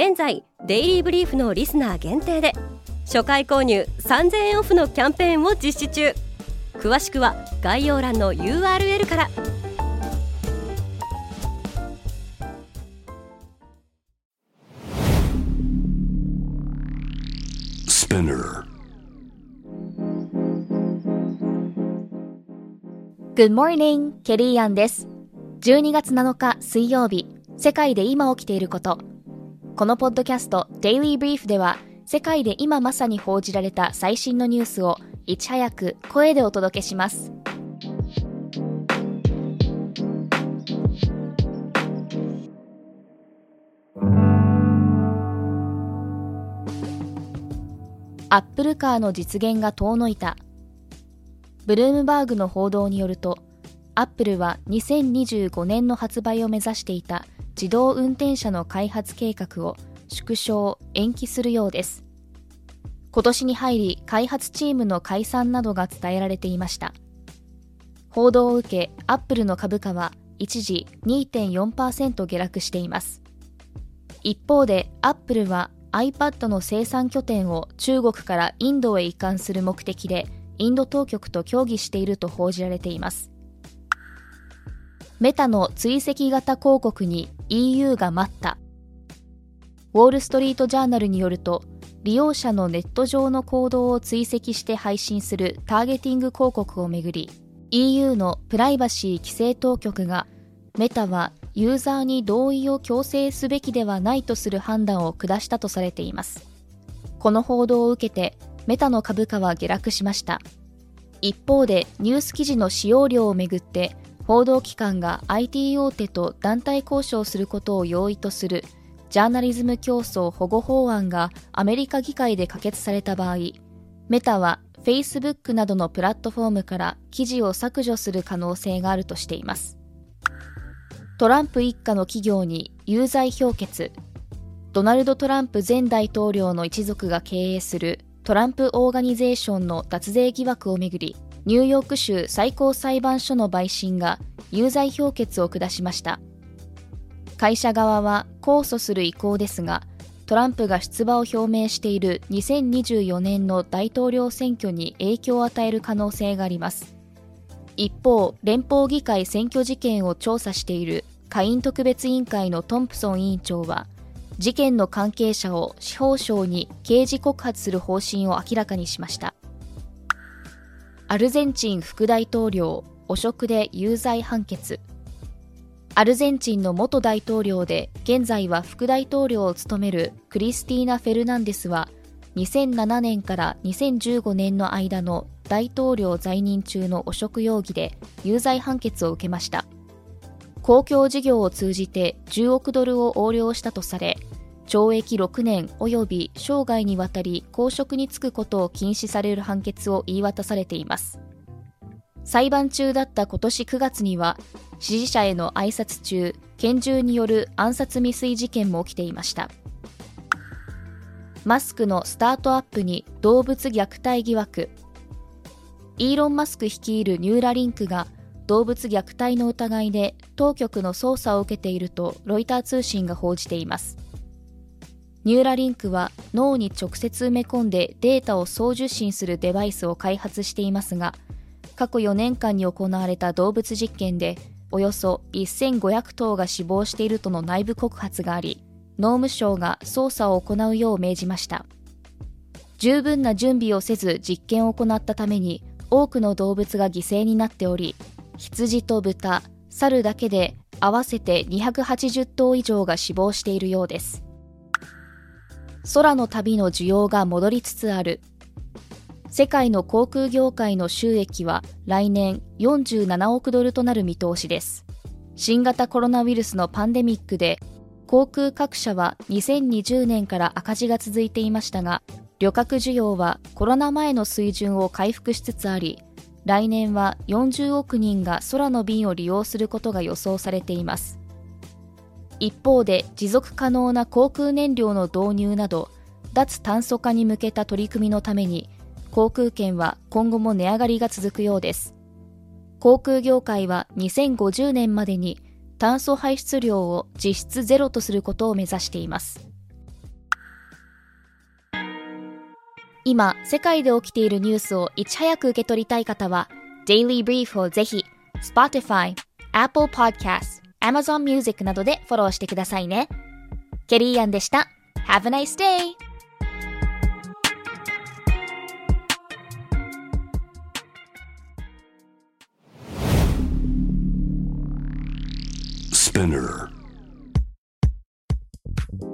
現在デイリーブリーフのリスナー限定で初回購入3000円オフのキャンペーンを実施中。詳しくは概要欄の URL からグッモーニングケリーアンです。12月7日水曜日世界で今起きていることこのポッドキャスト Daily Brief では世界で今まさに報じられた最新のニュースをいち早く声でお届けします。アップルカーの実現が遠のいた。ブルームバーグの報道によるとアップルは2025年の発売を目指していた自動運転車の開発計画を縮小延期するようです。今年に入り開発チームの解散などが伝えられていました。報道を受けアップルの株価は一時2.4%下落しています。一方でアップルは iPad の生産拠点を中国からインドへ移管する目的でインド当局と協議していると報じられています。メタの追跡型広告に EU が待った。ウォール・ストリート・ジャーナルによると利用者のネット上の行動を追跡して配信するターゲティング広告をめぐり EU のプライバシー規制当局がメタはユーザーに同意を強制すべきではないとする判断を下したとされています。この報道を受けてメタの株価は下落しました。一方でニュース記事の使用量をめぐって報道機関が IT 大手と団体交渉することを容易とするジャーナリズム競争保護法案がアメリカ議会で可決された場合、メタは Facebook などのプラットフォームから記事を削除する可能性があるとしています。トランプ一家の企業に有罪評決。ドナルド・トランプ前大統領の一族が経営するトランプ・オーガニゼーションの脱税疑惑をめぐり、ニューヨーク州最高裁判所の陪審が有罪評決を下しました。会社側は控訴する意向ですがトランプが出馬を表明している2024年の大統領選挙に影響を与える可能性があります。一方連邦議会選挙事件を調査している下院特別委員会のトンプソン委員長は事件の関係者を司法省に刑事告発する方針を明らかにしました。アルゼンチン副大統領汚職で有罪判決。アルゼンチンの元大統領で現在は副大統領を務めるクリスティーナ・フェルナンデスは2007年から2015年の間の大統領在任中の汚職容疑で有罪判決を受けました。公共事業を通じて10億ドルを横領したとされ懲役6年及び生涯にわたり公職に就くことを禁止される判決を言い渡されています。裁判中だった今年9月には支持者への挨拶中拳銃による暗殺未遂事件も起きていました。マスクのスタートアップに動物虐待疑惑。イーロン・マスク率いるニューラリンクが動物虐待の疑いで当局の捜査を受けているとロイター通信が報じています。ニューラリンクは脳に直接埋め込んでデータを送受信するデバイスを開発していますが過去4年間に行われた動物実験でおよそ1500頭が死亡しているとの内部告発があり農務省が捜査を行うよう命じました。十分な準備をせず実験を行ったために多くの動物が犠牲になっており羊と豚猿だけで合わせて280頭以上が死亡しているようです。空の旅の需要が戻りつつある世界の航空業界の収益は来年47億ドルとなる見通しです新型コロナウイルスのパンデミックで航空各社は2020年から赤字が続いていましたが、旅客需要はコロナ前の水準を回復しつつあり、来年は40億人が空の便を利用することが予想されています。一方で持続可能な航空燃料の導入など、脱炭素化に向けた取り組みのために、航空券は今後も値上がりが続くようです。航空業界は2050年までに炭素排出量を実質ゼロとすることを目指しています。今、世界で起きているニュースをいち早く受け取りたい方は、Daily Brief をぜひ、Spotify、Apple Podcast、Amazon Music などでフォローしてくださいね。ケリーアンでした。Have a nice day! Spinner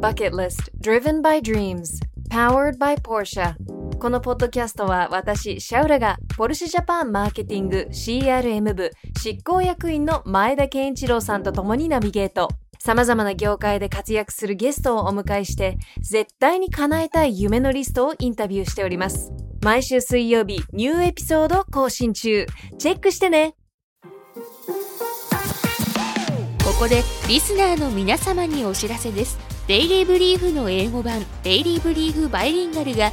Bucket List Driven by Dreams Powered by Porsche このポッドキャストは私、シャウラがポルシェジャパンマーケティング CRM 部執行役員の前田健一郎さんと共にナビゲート。様々な業界で活躍するゲストをお迎えして、絶対に叶えたい夢のリストをインタビューしております。毎週水曜日、ニューエピソード更新中。チェックしてねここでリスナーの皆様にお知らせですデイリーブリーフの英語版デイリーブリーフバイリンガルが